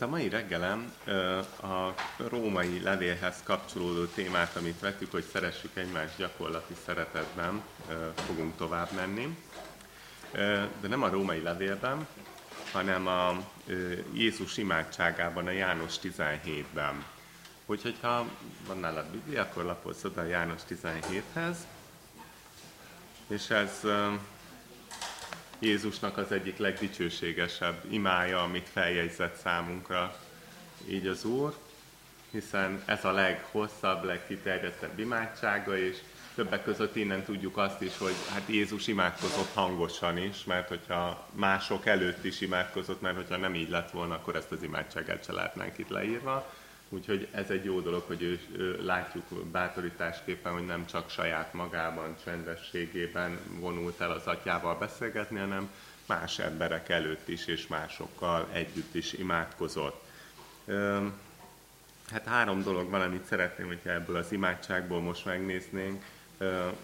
A mai reggelem a római levélhez kapcsolódó témát, amit vettük, hogy szeressük egymást gyakorlati szeretetben, fogunk tovább menni. De nem a római levélben, hanem a Jézus imádságában, a János 17-ben. Úgyhogy ha van nálad Biblia, akkor lapozz oda a János 17-hez. És ez Jézusnak az egyik legdicsőségesebb imája, amit feljegyzett számunkra így az Úr, hiszen ez a leghosszabb, legkiterjedtebb imádsága, és többek között innen tudjuk azt is, hogy hát Jézus imádkozott hangosan is, mert hogyha mások előtt is imádkozott, mert hogyha nem így lett volna, akkor ezt az imádságát se látnánk itt leírva. Úgyhogy ez egy jó dolog, hogy ő, ő, látjuk bátorításképpen, hogy nem csak saját magában, csendességében vonult el az atyával beszélgetni, hanem más emberek előtt is, és másokkal együtt is imádkozott. Hát három dolog van, amit szeretném, hogyha ebből az imádságból most megnéznénk,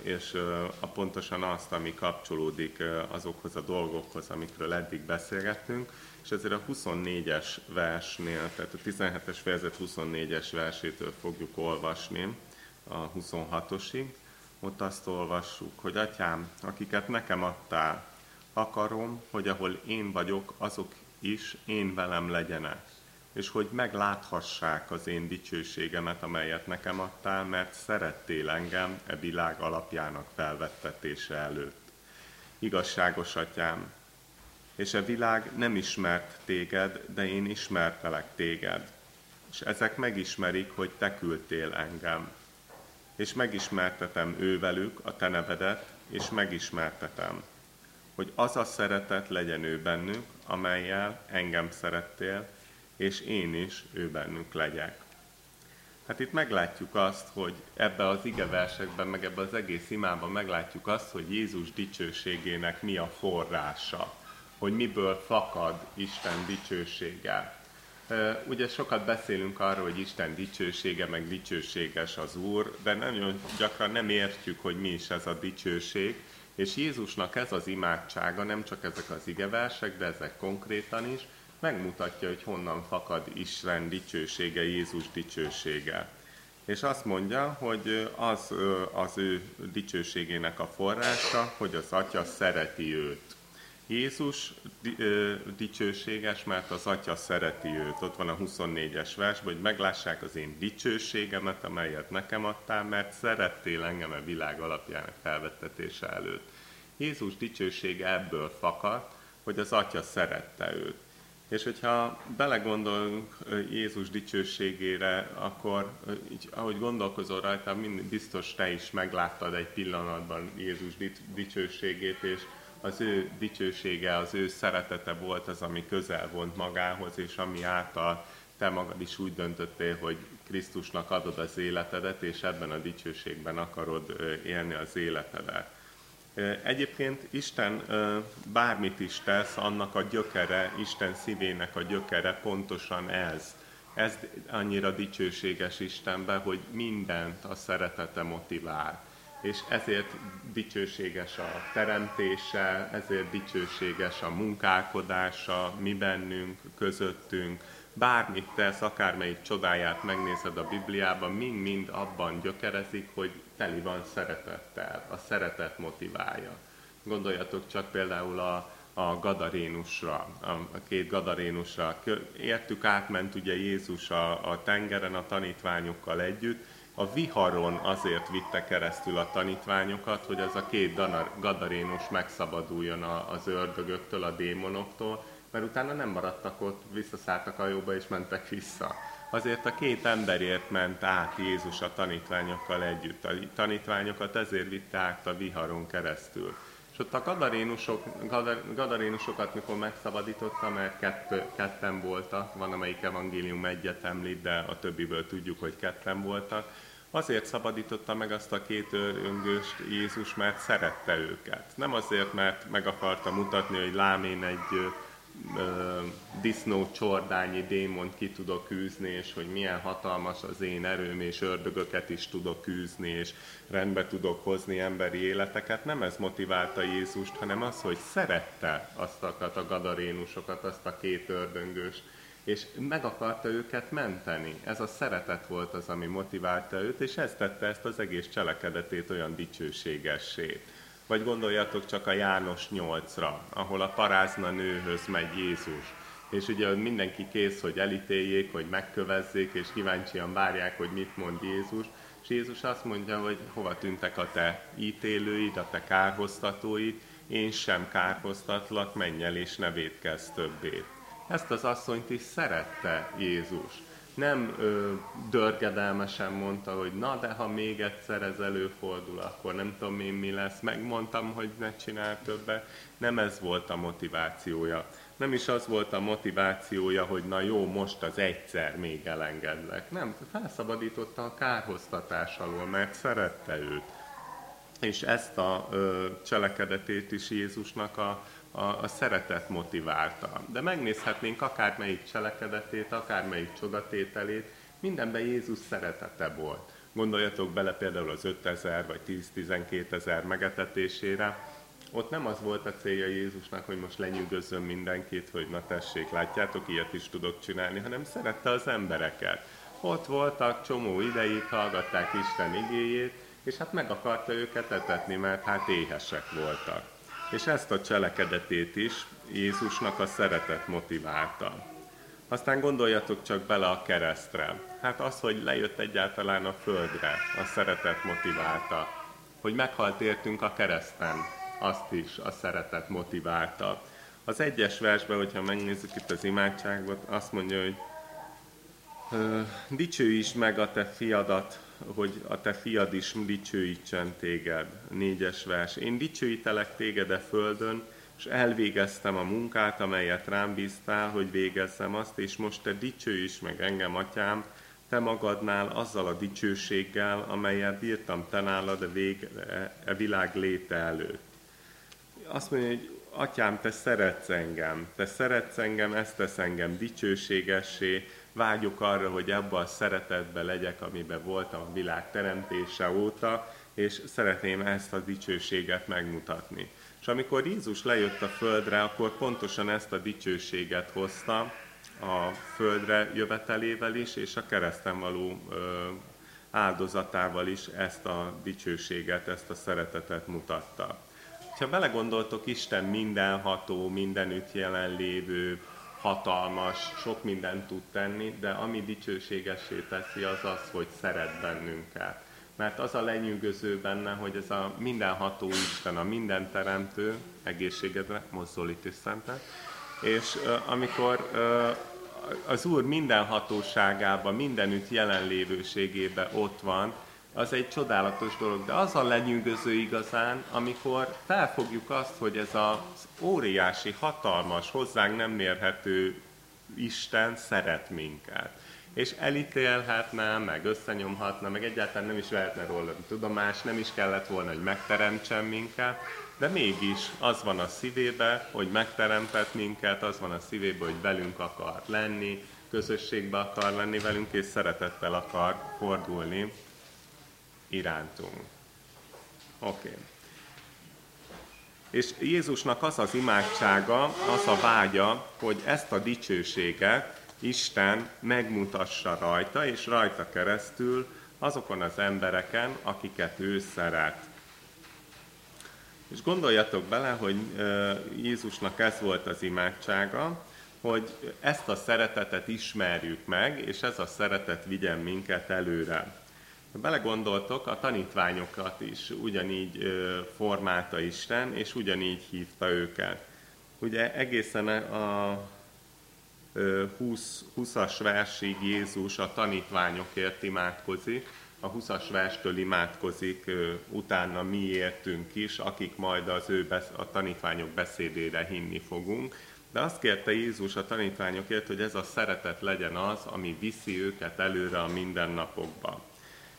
és a pontosan azt, ami kapcsolódik azokhoz a dolgokhoz, amikről eddig beszélgettünk és ezért a 24-es versnél, tehát a 17-es fejezet 24-es versétől fogjuk olvasni a 26-osig. Ott azt olvassuk, hogy Atyám, akiket nekem adtál, akarom, hogy ahol én vagyok, azok is én velem legyenek, és hogy megláthassák az én dicsőségemet, amelyet nekem adtál, mert szerettél engem e világ alapjának felvettetése előtt. Igazságos atyám, és a világ nem ismert téged, de én ismertelek téged. És ezek megismerik, hogy te küldtél engem. És megismertetem ővelük a te nevedet, és megismertetem, hogy az a szeretet legyen ő bennük, amelyel engem szerettél, és én is ő bennük legyek. Hát itt meglátjuk azt, hogy ebbe az igeversekben, meg ebbe az egész imában meglátjuk azt, hogy Jézus dicsőségének mi a forrása hogy miből fakad Isten dicsősége. Ugye sokat beszélünk arról, hogy Isten dicsősége, meg dicsőséges az Úr, de nagyon gyakran nem értjük, hogy mi is ez a dicsőség, és Jézusnak ez az imádsága, nem csak ezek az igeversek, de ezek konkrétan is, megmutatja, hogy honnan fakad Isten dicsősége, Jézus dicsősége. És azt mondja, hogy az az ő dicsőségének a forrása, hogy az Atya szereti őt. Jézus dicsőséges, mert az Atya szereti őt. Ott van a 24-es versben, hogy meglássák az én dicsőségemet, amelyet nekem adtál, mert szerettél engem a világ alapjának felvettetése előtt. Jézus dicsősége ebből fakad, hogy az Atya szerette őt. És hogyha belegondolunk Jézus dicsőségére, akkor így, ahogy gondolkozol rajta, mind biztos te is megláttad egy pillanatban Jézus dicsőségét, és az ő dicsősége, az ő szeretete volt az, ami közel vont magához, és ami által te magad is úgy döntöttél, hogy Krisztusnak adod az életedet, és ebben a dicsőségben akarod élni az életedet. Egyébként Isten bármit is tesz, annak a gyökere, Isten szívének a gyökere pontosan ez. Ez annyira dicsőséges Istenben, hogy mindent a szeretete motivál és ezért dicsőséges a teremtése, ezért dicsőséges a munkálkodása, mi bennünk, közöttünk, bármit tesz, akármelyik csodáját megnézed a Bibliában, mind-mind abban gyökerezik, hogy teli van szeretettel, a szeretet motiválja. Gondoljatok csak például a, a Gadarénusra, a, a két Gadarénusra. Értük, átment ugye Jézus a, a tengeren a tanítványokkal együtt, a viharon azért vitte keresztül a tanítványokat, hogy az a két gadarénus megszabaduljon az ördögöktől, a démonoktól, mert utána nem maradtak ott, visszaszálltak a jóba és mentek vissza. Azért a két emberért ment át Jézus a tanítványokkal együtt. A tanítványokat ezért vitte át a viharon keresztül. És ott a gadarénusok, gadar, gadarénusokat, mikor megszabadította, mert kett, ketten voltak, van amelyik evangélium egyet említ, de a többiből tudjuk, hogy ketten voltak, Azért szabadította meg azt a két öröngőst Jézus, mert szerette őket. Nem azért, mert meg akarta mutatni, hogy lám én egy disznó csordányi démont ki tudok űzni, és hogy milyen hatalmas az én erőm, és ördögöket is tudok űzni, és rendbe tudok hozni emberi életeket. Nem ez motiválta Jézust, hanem az, hogy szerette azt a gadarénusokat, azt a két ördöngőst, és meg akarta őket menteni. Ez a szeretet volt az, ami motiválta őt, és ez tette ezt az egész cselekedetét olyan dicsőségessé. Vagy gondoljatok csak a János 8-ra, ahol a parázna nőhöz megy Jézus. És ugye mindenki kész, hogy elítéljék, hogy megkövezzék, és kíváncsian várják, hogy mit mond Jézus. És Jézus azt mondja, hogy hova tűntek a te ítélőid, a te kárhoztatóid, én sem kárhoztatlak, menj el és ne védkezz többé. Ezt az asszonyt is szerette Jézus. Nem ö, dörgedelmesen mondta, hogy na de ha még egyszer ez előfordul, akkor nem tudom én mi lesz, megmondtam, hogy ne csinál többet. Nem ez volt a motivációja. Nem is az volt a motivációja, hogy na jó, most az egyszer még elengedlek. Nem, felszabadította a kárhoztatás alól, mert szerette őt. És ezt a ö, cselekedetét is Jézusnak a, a, a szeretet motiválta. De megnézhetnénk akármelyik cselekedetét, akármelyik csodatételét, mindenben Jézus szeretete volt. Gondoljatok bele például az 5000 vagy 10-12 ezer megetetésére, ott nem az volt a célja Jézusnak, hogy most lenyűgözzön mindenkit, hogy na tessék, látjátok, ilyet is tudok csinálni, hanem szerette az embereket. Ott voltak, csomó ideig hallgatták Isten igéjét, és hát meg akarta őket etetni, mert hát éhesek voltak. És ezt a cselekedetét is Jézusnak a szeretet motiválta. Aztán gondoljatok csak bele a keresztre. Hát az, hogy lejött egyáltalán a földre, a szeretet motiválta. Hogy meghalt értünk a kereszten, azt is a szeretet motiválta. Az egyes versben, hogyha megnézzük itt az imádságot, azt mondja, hogy dicsőíts meg a te fiadat, hogy a te fiad is dicsőítsen téged. Négyes vers. Én dicsőítelek téged a földön, és elvégeztem a munkát, amelyet rám bíztál, hogy végezzem azt, és most te dicsőíts meg engem, atyám, te magadnál azzal a dicsőséggel, amelyet bírtam te nálad a, vég, a világ léte előtt. Azt mondja, hogy atyám, te szeretsz engem, te szeretsz engem, ezt tesz engem dicsőségessé, vágyok arra, hogy abban a szeretetben legyek, amiben voltam a világ teremtése óta, és szeretném ezt a dicsőséget megmutatni. És amikor Jézus lejött a földre, akkor pontosan ezt a dicsőséget hozta a földre jövetelével is, és a kereszten való áldozatával is ezt a dicsőséget, ezt a szeretetet mutatta. Ha belegondoltok, Isten mindenható, mindenütt jelenlévő, hatalmas, sok mindent tud tenni, de ami dicsőségessé teszi, az az, hogy szeret bennünket. Mert az a lenyűgöző benne, hogy ez a mindenható Isten, a minden teremtő, egészségedre, mozzolít is szentet, és uh, amikor uh, az Úr mindenhatóságában, mindenütt jelenlévőségében ott van, az egy csodálatos dolog. De az a lenyűgöző igazán, amikor felfogjuk azt, hogy ez az óriási, hatalmas, hozzánk nem mérhető Isten szeret minket. És elítélhetne, meg összenyomhatna, meg egyáltalán nem is vehetne róla tudomás, nem is kellett volna, hogy megteremtsen minket, de mégis az van a szívébe, hogy megteremtett minket, az van a szívébe, hogy velünk akar lenni, közösségbe akar lenni velünk, és szeretettel akar fordulni irántunk. Oké. Okay. És Jézusnak az az imádsága, az a vágya, hogy ezt a dicsőséget Isten megmutassa rajta, és rajta keresztül azokon az embereken, akiket ő szeret. És gondoljatok bele, hogy Jézusnak ez volt az imádsága, hogy ezt a szeretetet ismerjük meg, és ez a szeretet vigyen minket előre. Belegondoltok, a tanítványokat is ugyanígy formálta Isten, és ugyanígy hívta őket. Ugye egészen a 20, 20-as versig Jézus a tanítványokért imádkozik, a 20-as verstől imádkozik utána mi értünk is, akik majd az ő besz- a tanítványok beszédére hinni fogunk. De azt kérte Jézus a tanítványokért, hogy ez a szeretet legyen az, ami viszi őket előre a mindennapokba.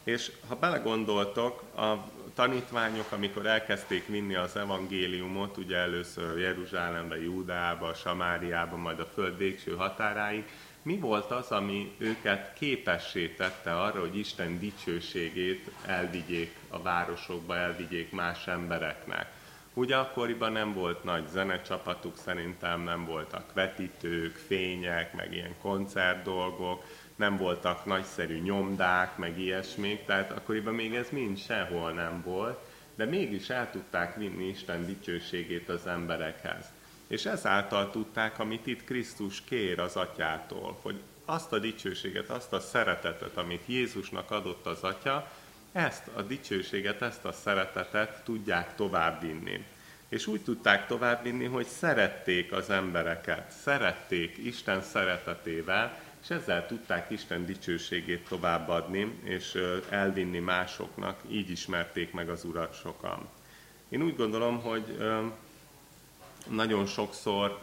És ha belegondoltok, a tanítványok, amikor elkezdték vinni az evangéliumot, ugye először Jeruzsálembe, Júdába, Samáriába, majd a föld végső határáig, mi volt az, ami őket képessé tette arra, hogy Isten dicsőségét elvigyék a városokba, elvigyék más embereknek? Ugye akkoriban nem volt nagy zenecsapatuk, szerintem nem voltak vetítők, fények, meg ilyen koncertdolgok, nem voltak nagyszerű nyomdák, meg ilyesmik, tehát akkoriban még ez mind sehol nem volt, de mégis el tudták vinni Isten dicsőségét az emberekhez. És ezáltal tudták, amit itt Krisztus kér az atyától, hogy azt a dicsőséget, azt a szeretetet, amit Jézusnak adott az atya, ezt a dicsőséget, ezt a szeretetet tudják továbbvinni. És úgy tudták továbbvinni, hogy szerették az embereket, szerették Isten szeretetével, és ezzel tudták Isten dicsőségét továbbadni, és elvinni másoknak, így ismerték meg az Urat sokan. Én úgy gondolom, hogy nagyon sokszor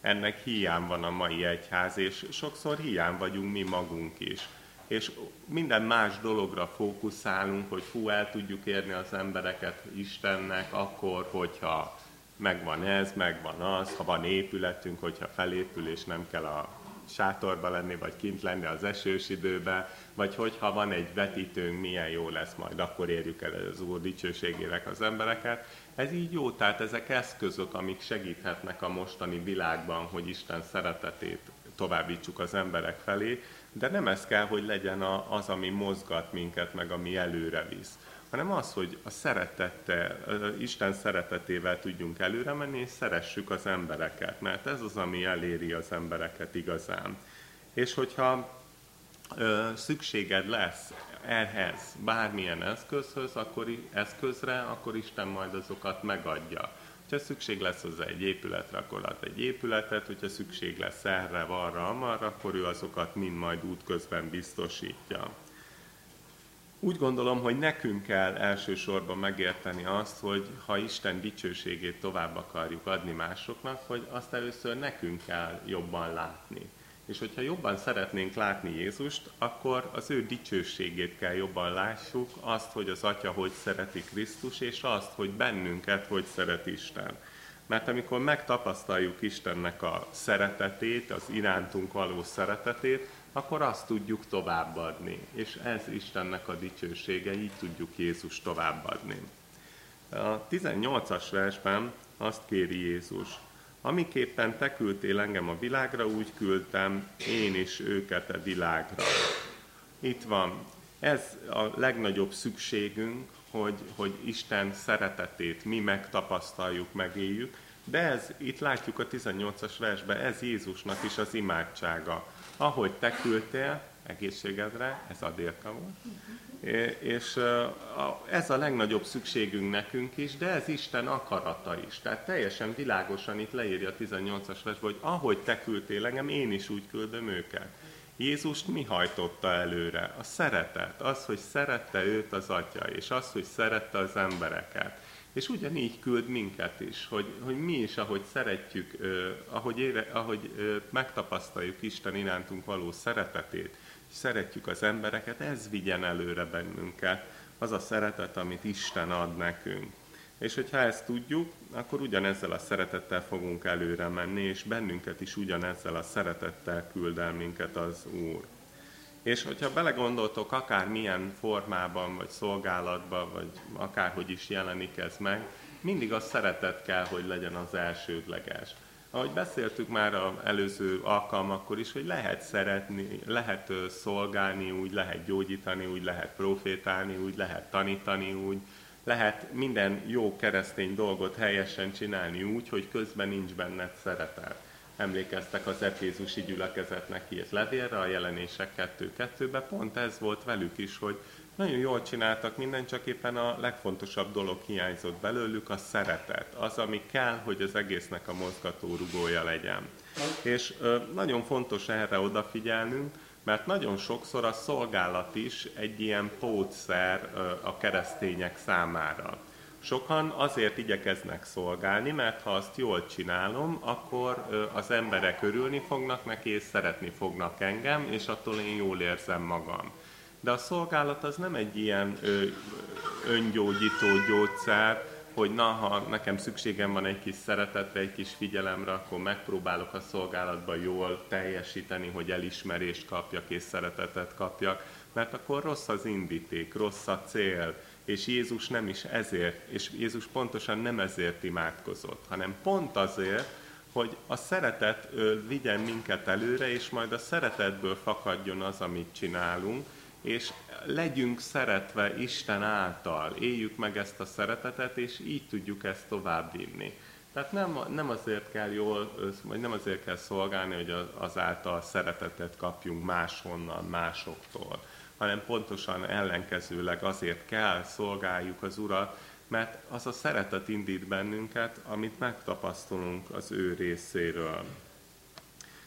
ennek hiány van a mai egyház, és sokszor hiány vagyunk mi magunk is. És minden más dologra fókuszálunk, hogy hú, el tudjuk érni az embereket Istennek, akkor, hogyha megvan ez, megvan az, ha van épületünk, hogyha felépül, és nem kell a sátorba lenni, vagy kint lenni az esős időben, vagy hogyha van egy vetítőnk, milyen jó lesz majd, akkor érjük el az Úr dicsőségének az embereket. Ez így jó, tehát ezek eszközök, amik segíthetnek a mostani világban, hogy Isten szeretetét továbbítsuk az emberek felé, de nem ez kell, hogy legyen az, ami mozgat minket, meg ami előre visz hanem az, hogy a szeretettel, Isten szeretetével tudjunk előre menni, és szeressük az embereket, mert ez az, ami eléri az embereket igazán. És hogyha ö, szükséged lesz ehhez bármilyen eszközhöz, akkor eszközre, akkor Isten majd azokat megadja. Ha szükség lesz hozzá egy épületre, akkor ad egy épületet, hogyha szükség lesz erre, arra, amarra, akkor ő azokat mind majd útközben biztosítja. Úgy gondolom, hogy nekünk kell elsősorban megérteni azt, hogy ha Isten dicsőségét tovább akarjuk adni másoknak, hogy azt először nekünk kell jobban látni. És hogyha jobban szeretnénk látni Jézust, akkor az ő dicsőségét kell jobban lássuk, azt, hogy az Atya hogy szereti Krisztus, és azt, hogy bennünket hogy szeret Isten. Mert amikor megtapasztaljuk Istennek a szeretetét, az irántunk való szeretetét, akkor azt tudjuk továbbadni. És ez Istennek a dicsősége, így tudjuk Jézus továbbadni. A 18-as versben azt kéri Jézus, amiképpen te küldtél engem a világra, úgy küldtem én is őket a világra. Itt van. Ez a legnagyobb szükségünk, hogy, hogy Isten szeretetét mi megtapasztaljuk, megéljük, de ez, itt látjuk a 18-as versben, ez Jézusnak is az imádsága ahogy te küldtél egészségedre, ez a délka volt, és ez a legnagyobb szükségünk nekünk is, de ez Isten akarata is. Tehát teljesen világosan itt leírja a 18-as versben, hogy ahogy te küldtél engem, én is úgy küldöm őket. Jézust mi hajtotta előre? A szeretet, az, hogy szerette őt az Atya, és az, hogy szerette az embereket. És ugyanígy küld minket is, hogy, hogy mi is, ahogy szeretjük, ahogy, ére, ahogy megtapasztaljuk Isten irántunk való szeretetét, szeretjük az embereket, ez vigyen előre bennünket, az a szeretet, amit Isten ad nekünk. És hogyha ezt tudjuk, akkor ugyanezzel a szeretettel fogunk előre menni, és bennünket is ugyanezzel a szeretettel küld el minket az Úr. És hogyha belegondoltok, akár milyen formában, vagy szolgálatban, vagy akárhogy is jelenik ez meg, mindig a szeretet kell, hogy legyen az elsődleges. Ahogy beszéltük már az előző alkalmakkor is, hogy lehet szeretni, lehet szolgálni, úgy lehet gyógyítani, úgy lehet profétálni, úgy lehet tanítani, úgy lehet minden jó keresztény dolgot helyesen csinálni úgy, hogy közben nincs benned szeretet emlékeztek az Efézusi gyülekezetnek írt levélre, a jelenések 2-2-ben, pont ez volt velük is, hogy nagyon jól csináltak minden, csak éppen a legfontosabb dolog hiányzott belőlük, a szeretet. Az, ami kell, hogy az egésznek a mozgató rugója legyen. És ö, nagyon fontos erre odafigyelnünk, mert nagyon sokszor a szolgálat is egy ilyen pótszer ö, a keresztények számára. Sokan azért igyekeznek szolgálni, mert ha azt jól csinálom, akkor az emberek örülni fognak neki, és szeretni fognak engem, és attól én jól érzem magam. De a szolgálat az nem egy ilyen ö, öngyógyító gyógyszer, hogy na, ha nekem szükségem van egy kis szeretetre, egy kis figyelemre, akkor megpróbálok a szolgálatban jól teljesíteni, hogy elismerést kapjak és szeretetet kapjak, mert akkor rossz az indíték, rossz a cél, és Jézus nem is ezért, és Jézus pontosan nem ezért imádkozott, hanem pont azért, hogy a szeretet vigyen minket előre, és majd a szeretetből fakadjon az, amit csinálunk, és legyünk szeretve Isten által, éljük meg ezt a szeretetet, és így tudjuk ezt továbbvinni. Tehát nem, nem azért kell jól, vagy nem azért kell szolgálni, hogy azáltal szeretetet kapjunk máshonnan, másoktól, hanem pontosan ellenkezőleg azért kell szolgáljuk az Urat, mert az a szeretet indít bennünket, amit megtapasztalunk az ő részéről.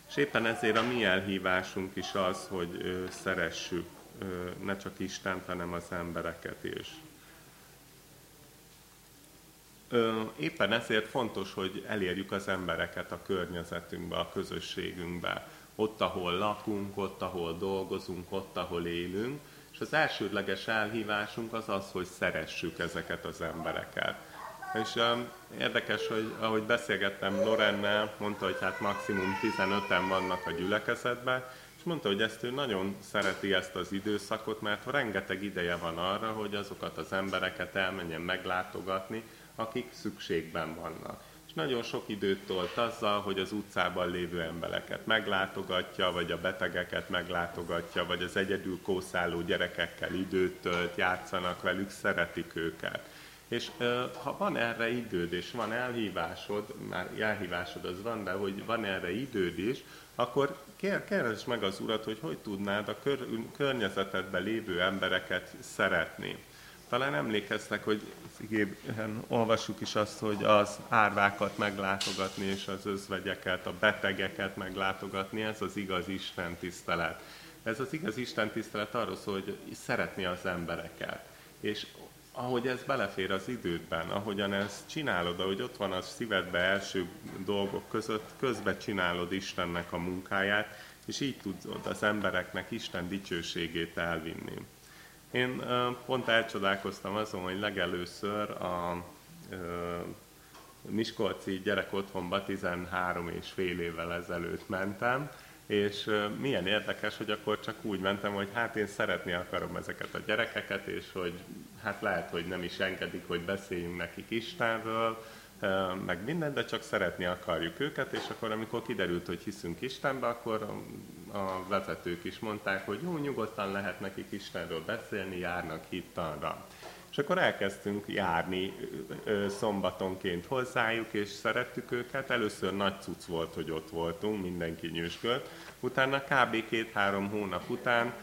És éppen ezért a mi elhívásunk is az, hogy szeressük ne csak Istent, hanem az embereket is. Éppen ezért fontos, hogy elérjük az embereket a környezetünkbe, a közösségünkbe, ott, ahol lakunk, ott, ahol dolgozunk, ott, ahol élünk, és az elsődleges elhívásunk az az, hogy szeressük ezeket az embereket. És um, érdekes, hogy ahogy beszélgettem Lorennel, mondta, hogy hát maximum 15-en vannak a gyülekezetben, és mondta, hogy ezt ő nagyon szereti ezt az időszakot, mert rengeteg ideje van arra, hogy azokat az embereket elmenjen meglátogatni, akik szükségben vannak. És nagyon sok időt tolt azzal, hogy az utcában lévő embereket meglátogatja, vagy a betegeket meglátogatja, vagy az egyedül kószáló gyerekekkel időt tölt, játszanak velük, szeretik őket. És ha van erre időd, és van elhívásod, már elhívásod az van, de hogy van erre időd is, akkor kér, keresd meg az Urat, hogy hogy tudnád a kör, környezetedben lévő embereket szeretni. Talán emlékeztek, hogy olvassuk is azt, hogy az árvákat meglátogatni, és az özvegyeket, a betegeket meglátogatni, ez az igaz Isten tisztelet. Ez az igaz Isten tisztelet arról szól, hogy szeretni az embereket. És ahogy ez belefér az idődben, ahogyan ezt csinálod, ahogy ott van a szívedbe első dolgok között, közbe csinálod Istennek a munkáját, és így tudod az embereknek Isten dicsőségét elvinni. Én pont elcsodálkoztam azon, hogy legelőször a Miskolci gyerek otthonba 13 és fél évvel ezelőtt mentem, és milyen érdekes, hogy akkor csak úgy mentem, hogy hát én szeretni akarom ezeket a gyerekeket, és hogy hát lehet, hogy nem is engedik, hogy beszéljünk nekik Istenről, meg minden, de csak szeretni akarjuk őket, és akkor amikor kiderült, hogy hiszünk Istenbe, akkor a vezetők is mondták, hogy jó, nyugodtan lehet nekik Istenről beszélni, járnak hittanra. És akkor elkezdtünk járni szombatonként hozzájuk, és szerettük őket. Először nagy cucc volt, hogy ott voltunk, mindenki nyűsgölt. Utána kb. két-három hónap után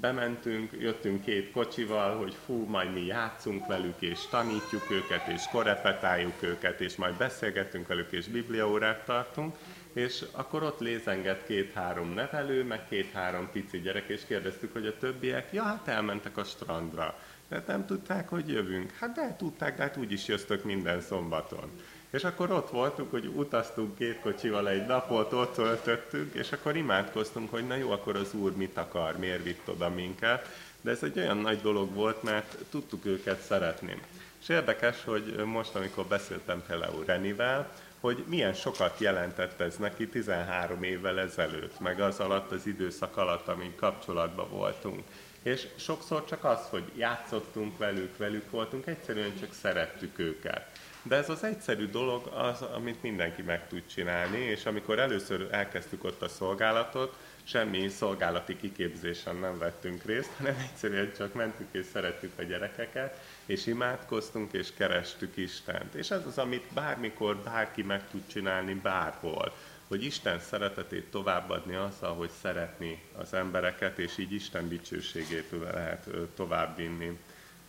bementünk, jöttünk két kocsival, hogy fú, majd mi játszunk velük, és tanítjuk őket, és korepetáljuk őket, és majd beszélgetünk velük, és bibliaórát tartunk, és akkor ott lézengett két-három nevelő, meg két-három pici gyerek, és kérdeztük, hogy a többiek, ja, hát elmentek a strandra. De nem tudták, hogy jövünk. Hát de tudták, de hát úgyis jöztök minden szombaton. És akkor ott voltunk, hogy utaztunk két kocsival egy napot, ott töltöttünk, és akkor imádkoztunk, hogy na jó, akkor az Úr mit akar, miért vitt oda minket. De ez egy olyan nagy dolog volt, mert tudtuk őket szeretni. És érdekes, hogy most, amikor beszéltem például Renivel, hogy milyen sokat jelentett ez neki 13 évvel ezelőtt, meg az alatt, az időszak alatt, amíg kapcsolatban voltunk. És sokszor csak az, hogy játszottunk velük, velük voltunk, egyszerűen csak szerettük őket. De ez az egyszerű dolog az, amit mindenki meg tud csinálni, és amikor először elkezdtük ott a szolgálatot, semmi szolgálati kiképzésen nem vettünk részt, hanem egyszerűen csak mentünk és szerettük a gyerekeket, és imádkoztunk, és kerestük Istent. És ez az, amit bármikor bárki meg tud csinálni bárhol, hogy Isten szeretetét továbbadni azzal, hogy szeretni az embereket, és így Isten dicsőségét lehet továbbvinni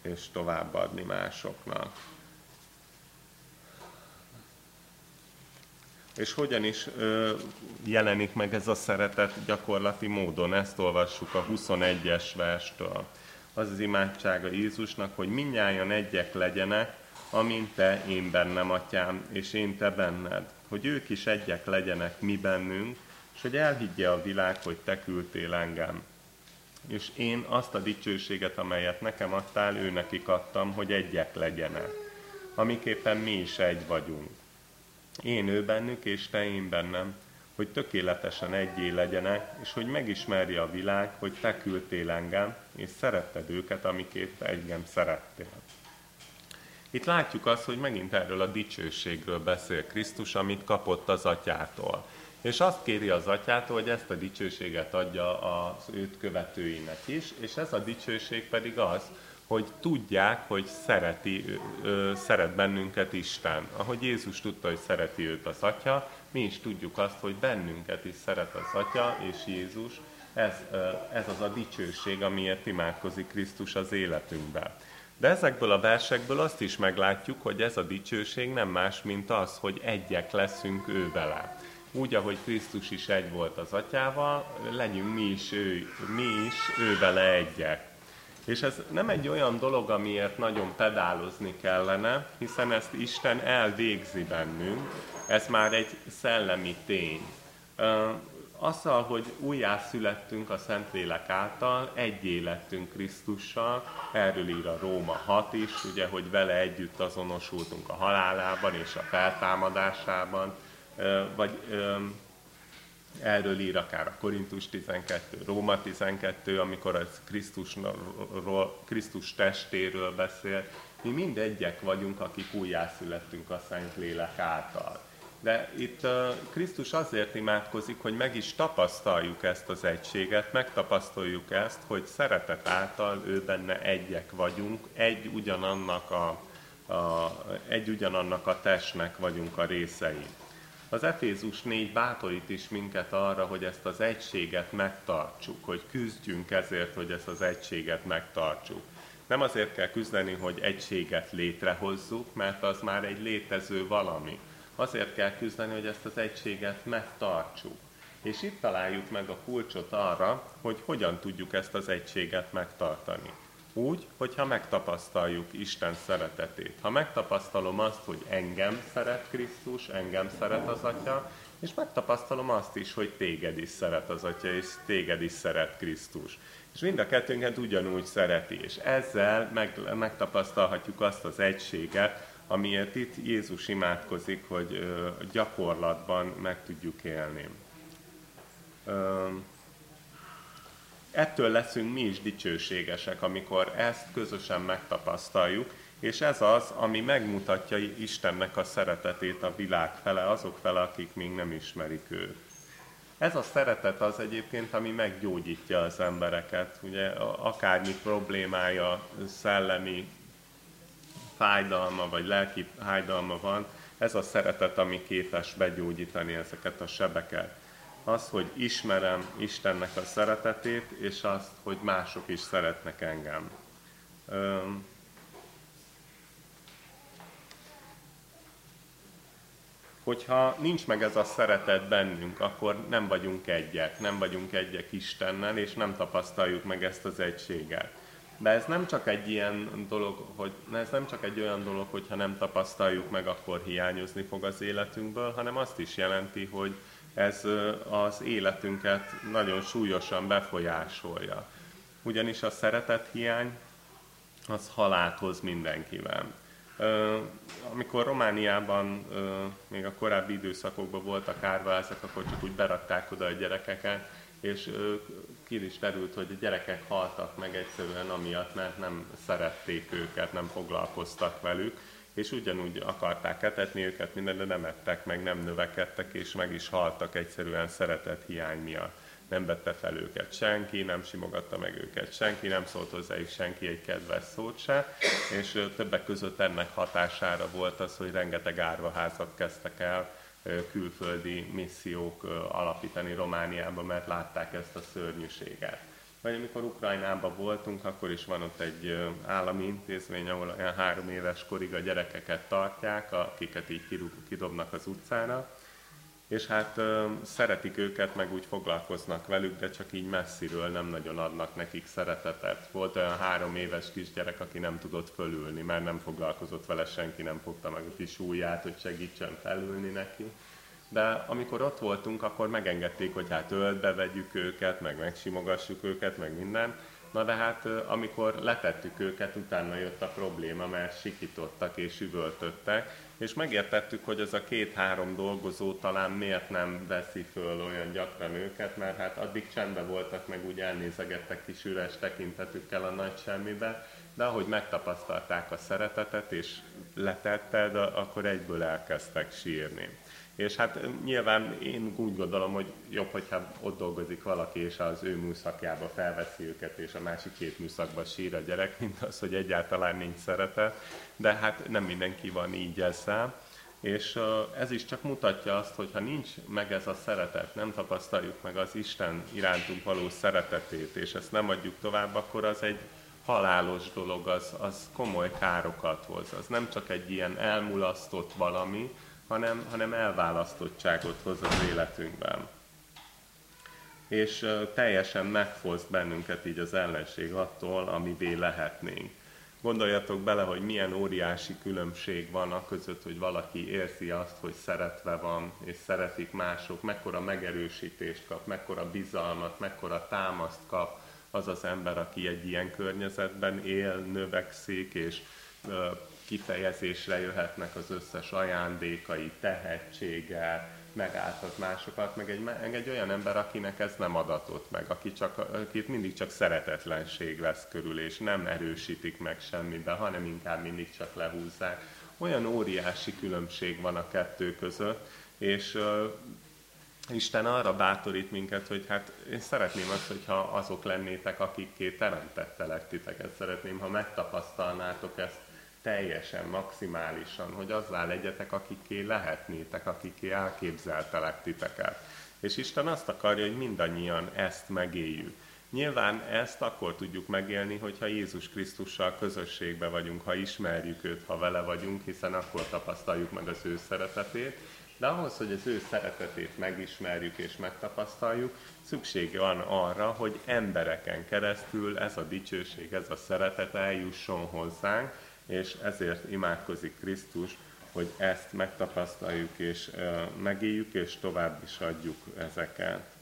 és továbbadni másoknak. És hogyan is ö, jelenik meg ez a szeretet gyakorlati módon? Ezt olvassuk a 21-es verstől. Az az imádsága Jézusnak, hogy minnyáján egyek legyenek, amint te, én bennem, atyám, és én te benned. Hogy ők is egyek legyenek mi bennünk, és hogy elhiggye a világ, hogy te küldtél engem. És én azt a dicsőséget, amelyet nekem adtál, ő nekik adtam, hogy egyek legyenek. Amiképpen mi is egy vagyunk én ő bennük, és te én bennem, hogy tökéletesen egyé legyenek, és hogy megismerje a világ, hogy te küldtél engem, és szeretted őket, amikét engem szerettél. Itt látjuk azt, hogy megint erről a dicsőségről beszél Krisztus, amit kapott az atyától. És azt kéri az atyától, hogy ezt a dicsőséget adja az őt követőinek is, és ez a dicsőség pedig az, hogy tudják, hogy szereti, ö, szeret bennünket Isten. Ahogy Jézus tudta, hogy szereti őt az Atya, mi is tudjuk azt, hogy bennünket is szeret az Atya és Jézus. Ez, ez az a dicsőség, amiért imádkozik Krisztus az életünkben. De ezekből a versekből azt is meglátjuk, hogy ez a dicsőség nem más, mint az, hogy egyek leszünk ő vele. Úgy, ahogy Krisztus is egy volt az atyával, legyünk mi is, ő, mi is ő vele egyek. És ez nem egy olyan dolog, amiért nagyon pedálozni kellene, hiszen ezt Isten elvégzi bennünk, ez már egy szellemi tény. Azzal, hogy újjászülettünk a Szentlélek által, egy élettünk Krisztussal, erről ír a Róma 6 is, ugye, hogy vele együtt azonosultunk a halálában és a feltámadásában, vagy erről ír akár a Korintus 12, Róma 12, amikor az Krisztusról, Krisztus testéről beszél. Mi mindegyek vagyunk, akik újjászülettünk a Szent Lélek által. De itt Krisztus azért imádkozik, hogy meg is tapasztaljuk ezt az egységet, megtapasztaljuk ezt, hogy szeretet által ő benne egyek vagyunk, egy ugyanannak a, a, egy ugyanannak a testnek vagyunk a részei. Az Efézus 4 bátorít is minket arra, hogy ezt az egységet megtartsuk, hogy küzdjünk ezért, hogy ezt az egységet megtartsuk. Nem azért kell küzdeni, hogy egységet létrehozzuk, mert az már egy létező valami. Azért kell küzdeni, hogy ezt az egységet megtartsuk. És itt találjuk meg a kulcsot arra, hogy hogyan tudjuk ezt az egységet megtartani. Úgy, hogyha megtapasztaljuk Isten szeretetét. Ha megtapasztalom azt, hogy engem szeret Krisztus, engem szeret az Atya, és megtapasztalom azt is, hogy téged is szeret az Atya, és téged is szeret Krisztus. És mind a kettőnket ugyanúgy szereti, és ezzel meg, megtapasztalhatjuk azt az egységet, amiért itt Jézus imádkozik, hogy gyakorlatban meg tudjuk élni ettől leszünk mi is dicsőségesek, amikor ezt közösen megtapasztaljuk, és ez az, ami megmutatja Istennek a szeretetét a világ fele, azok fele, akik még nem ismerik őt. Ez a szeretet az egyébként, ami meggyógyítja az embereket. Ugye akármi problémája, szellemi fájdalma vagy lelki fájdalma van, ez a szeretet, ami képes begyógyítani ezeket a sebeket az, hogy ismerem Istennek a szeretetét, és azt, hogy mások is szeretnek engem. hogyha nincs meg ez a szeretet bennünk, akkor nem vagyunk egyek, nem vagyunk egyek Istennel, és nem tapasztaljuk meg ezt az egységet. De ez nem csak egy ilyen dolog, hogy ez nem csak egy olyan dolog, hogy ha nem tapasztaljuk meg, akkor hiányozni fog az életünkből, hanem azt is jelenti, hogy ez az életünket nagyon súlyosan befolyásolja. Ugyanis a szeretet hiány az halált hoz mindenkivel. Amikor Romániában még a korábbi időszakokban voltak árvázak, akkor csak úgy berakták oda a gyerekeket, és ki is derült, hogy a gyerekek haltak meg egyszerűen amiatt, mert nem szerették őket, nem foglalkoztak velük, és ugyanúgy akarták etetni őket, minden, de nem ettek meg, nem növekedtek, és meg is haltak egyszerűen szeretet hiány miatt. Nem vette fel őket senki, nem simogatta meg őket senki, nem szólt hozzájuk senki egy kedves szót se, és többek között ennek hatására volt az, hogy rengeteg árvaházat kezdtek el külföldi missziók alapítani Romániában, mert látták ezt a szörnyűséget. Vagy amikor Ukrajnában voltunk, akkor is van ott egy állami intézmény, ahol olyan három éves korig a gyerekeket tartják, akiket így kidobnak az utcára, és hát szeretik őket, meg úgy foglalkoznak velük, de csak így messziről nem nagyon adnak nekik szeretetet. Volt olyan három éves kisgyerek, aki nem tudott fölülni, mert nem foglalkozott vele senki, nem fogta meg a kis ujját, hogy segítsen felülni neki de amikor ott voltunk, akkor megengedték, hogy hát öltbe vegyük őket, meg megsimogassuk őket, meg minden. Na de hát amikor letettük őket, utána jött a probléma, mert sikítottak és üvöltöttek, és megértettük, hogy ez a két-három dolgozó talán miért nem veszi föl olyan gyakran őket, mert hát addig csendben voltak, meg úgy elnézegettek kis üres tekintetükkel a nagy semmibe, de ahogy megtapasztalták a szeretetet, és letetted, akkor egyből elkezdtek sírni. És hát nyilván én úgy gondolom, hogy jobb, hogyha ott dolgozik valaki, és az ő műszakjába felveszi őket, és a másik két műszakba sír a gyerek, mint az, hogy egyáltalán nincs szeretet. De hát nem mindenki van így ezzel. És ez is csak mutatja azt, hogy ha nincs meg ez a szeretet, nem tapasztaljuk meg az Isten irántunk való szeretetét, és ezt nem adjuk tovább, akkor az egy halálos dolog, az, az komoly károkat hoz. Az nem csak egy ilyen elmulasztott valami, hanem, hanem elválasztottságot hoz az életünkben. És teljesen megfoszt bennünket így az ellenség attól, amivé lehetnénk. Gondoljatok bele, hogy milyen óriási különbség van a között, hogy valaki érzi azt, hogy szeretve van, és szeretik mások, mekkora megerősítést kap, mekkora bizalmat, mekkora támaszt kap az az ember, aki egy ilyen környezetben él, növekszik, és kifejezésre jöhetnek az összes ajándékai, tehetsége, megáltat másokat, meg egy, meg egy olyan ember, akinek ez nem adatott meg, aki csak, akit mindig csak szeretetlenség vesz körül, és nem erősítik meg semmiben, hanem inkább mindig csak lehúzzák. Olyan óriási különbség van a kettő között, és uh, Isten arra bátorít minket, hogy hát én szeretném azt, hogyha azok lennétek, akikké teremtettelek titeket. Szeretném, ha megtapasztalnátok ezt teljesen, maximálisan, hogy azzá legyetek, akiké lehetnétek, akiké elképzeltelek titeket. És Isten azt akarja, hogy mindannyian ezt megéljük. Nyilván ezt akkor tudjuk megélni, hogyha Jézus Krisztussal közösségbe vagyunk, ha ismerjük őt, ha vele vagyunk, hiszen akkor tapasztaljuk meg az ő szeretetét. De ahhoz, hogy az ő szeretetét megismerjük és megtapasztaljuk, szüksége van arra, hogy embereken keresztül ez a dicsőség, ez a szeretet eljusson hozzánk, és ezért imádkozik Krisztus, hogy ezt megtapasztaljuk és megéljük, és tovább is adjuk ezeket.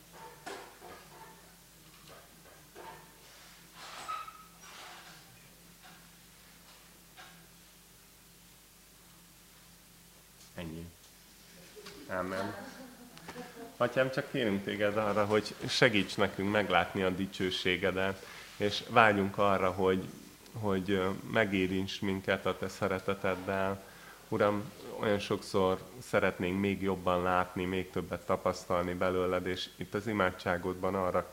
Ennyi. Amen. Atyám, csak kérünk téged arra, hogy segíts nekünk meglátni a dicsőségedet, és vágyunk arra, hogy hogy megérints minket a Te szereteteddel. Uram, olyan sokszor szeretnénk még jobban látni, még többet tapasztalni belőled, és itt az imádságodban arra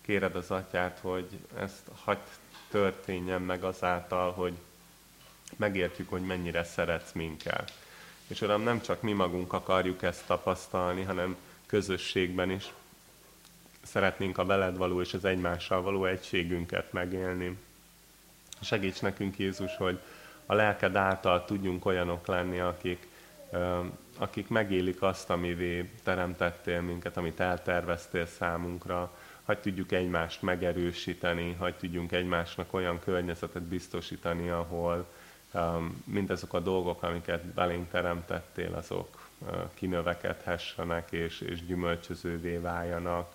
kéred az Atyát, hogy ezt hagyd történjen meg azáltal, hogy megértjük, hogy mennyire szeretsz minket. És Uram, nem csak mi magunk akarjuk ezt tapasztalni, hanem közösségben is szeretnénk a veled való és az egymással való egységünket megélni. Segíts nekünk Jézus, hogy a lelked által tudjunk olyanok lenni, akik, akik megélik azt, amivé teremtettél minket, amit elterveztél számunkra, hogy tudjuk egymást megerősíteni, hogy tudjunk egymásnak olyan környezetet biztosítani, ahol mindazok a dolgok, amiket belénk teremtettél, azok kinövekedhessenek és, és gyümölcsözővé váljanak.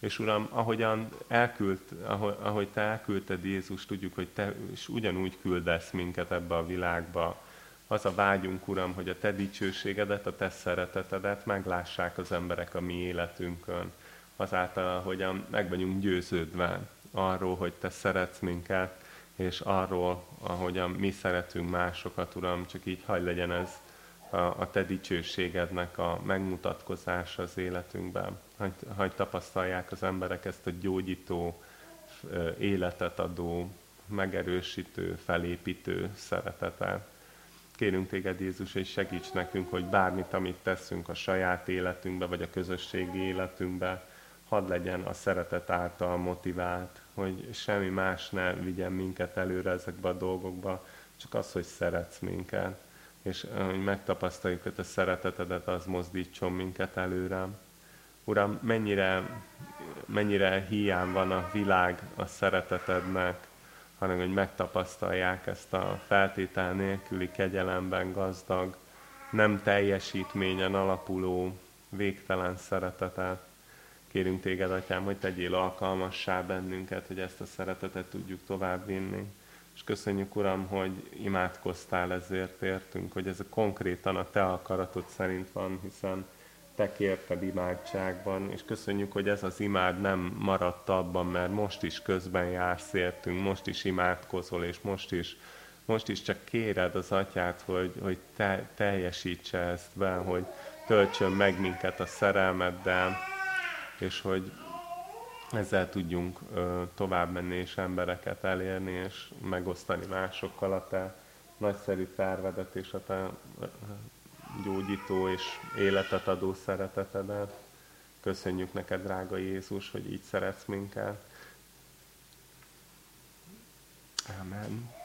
És Uram, ahogyan elküldt, ahogy, ahogy Te elküldted Jézus, tudjuk, hogy Te is ugyanúgy küldesz minket ebbe a világba. Az a vágyunk, Uram, hogy a Te dicsőségedet, a Te szeretetedet meglássák az emberek a mi életünkön. Azáltal, ahogyan meg vagyunk győződve arról, hogy Te szeretsz minket, és arról, ahogyan mi szeretünk másokat, Uram, csak így hagy legyen ez a, a Te dicsőségednek a megmutatkozása az életünkben. Hagy, hagy tapasztalják az emberek ezt a gyógyító, életet adó, megerősítő, felépítő szeretetet. Kérünk téged, Jézus, és segíts nekünk, hogy bármit, amit teszünk a saját életünkbe, vagy a közösségi életünkbe, hadd legyen a szeretet által motivált, hogy semmi más ne vigyen minket előre ezekbe a dolgokba, csak az, hogy szeretsz minket és hogy megtapasztaljuk, hogy a szeretetedet az mozdítson minket előre. Uram, mennyire, mennyire hiány van a világ a szeretetednek, hanem hogy megtapasztalják ezt a feltétel nélküli kegyelemben gazdag, nem teljesítményen alapuló, végtelen szeretetet. Kérünk téged, Atyám, hogy tegyél alkalmassá bennünket, hogy ezt a szeretetet tudjuk továbbvinni. És köszönjük, Uram, hogy imádkoztál ezért értünk, hogy ez a konkrétan a Te akaratod szerint van, hiszen Te kérted imádságban, és köszönjük, hogy ez az imád nem maradt abban, mert most is közben jársz értünk, most is imádkozol, és most is, most is csak kéred az Atyát, hogy, hogy te, teljesítse ezt be, hogy töltsön meg minket a szerelmeddel, és hogy ezzel tudjunk ö, tovább menni és embereket elérni, és megosztani másokkal a te nagyszerű tervedet és a te gyógyító és életet adó szeretetedet. Köszönjük neked, drága Jézus, hogy így szeretsz minket. Amen.